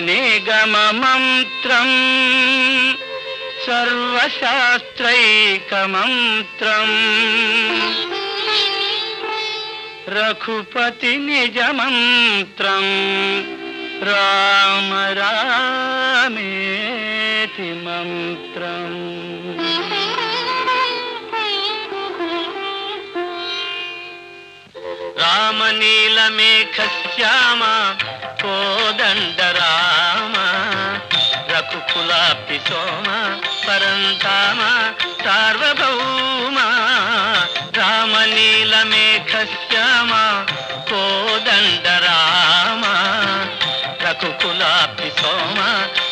निगममन्त्रम् सर्वशास्त्रैकमन्त्रम्। रघुपतिनिजमन्त्रम् राम रामेति मन्त्रम्। నిజ మంత్రం రామ శ్యామ కోదండ రామ రఘుకులాపి సోమ పరంధామ సార్వభౌమ రామనీలమేఘ శ్యామ కోదండ రామ రఘుకులాపి సోమ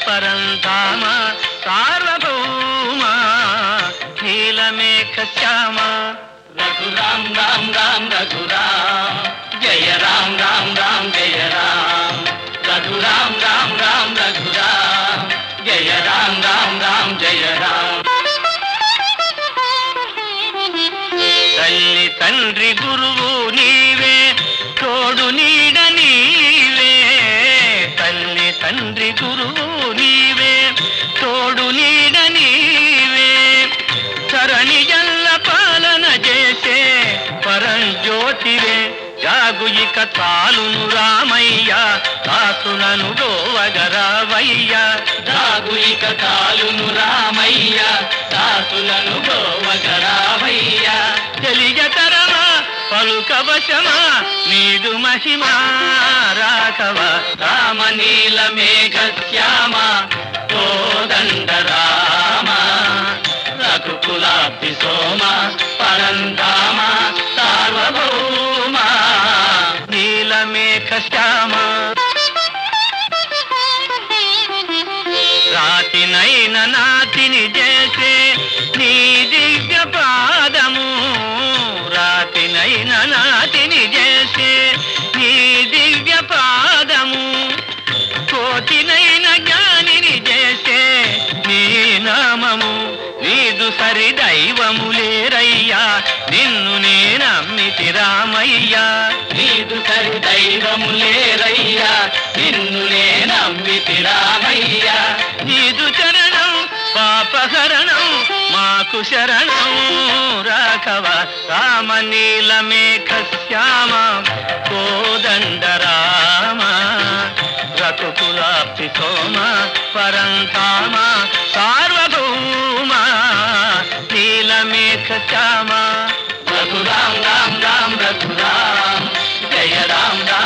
పరంధామ సార్వభౌమ నీలమేఘ శ్యామ రఘురామ్ రామ్ రామ్ రఘురామ్ జయ రామ్ రామ్ రామ్ జయ రామ్. రఘురామ్ రామ్ రామ్ రఘురామ్ జయ రామ్ రామ్ రామ్ జయ రామ్. తల్లి తండ్రి గురువు నీవే తోడు నీడ నీవే. తల్లి తండ్రి గురువు నీవే తోడు నీడ నీవే. చరణి జల్ల పాలన చేసే పరంజ్యోతివే జాగు ఇక తాలును రామయ్య దాసులను గోవగరావయ్య జాగు ఇక తాలును రామయ్య తాతులను గోవగరావయ్య తెలియతరమా పలుకవశమా నీదు మహిమా రాఘవ. రామనీల మేఘ శ్యామ కోదండ రామ రఘుకులాబ్ది సోమా నీలమేఘ శ్యామ రాతినైన నాతిని చేసే నీ దివ్య పాదము. రాతినైన నాతిని చేసే నీ దివ్య పాదము. కోటినైన జ్ఞానిని చేసే నీ నామము. నీదు సరి దైవము. నేనమ్మితి రామయ్యా. నీదు సరి దైవము లేరయ్యా నిన్ను నేనమ్మితి రామయ్యా. నీదు చరణం పాపహరణం మాకు శరణం. రాఘవ రామ నీలమేఘ శ్యామ కోదండ రామ. రఘుకులాప్తి సోమ పరంతామ సార్వభౌమ रघुराम राम राम रघुराम जय राम राम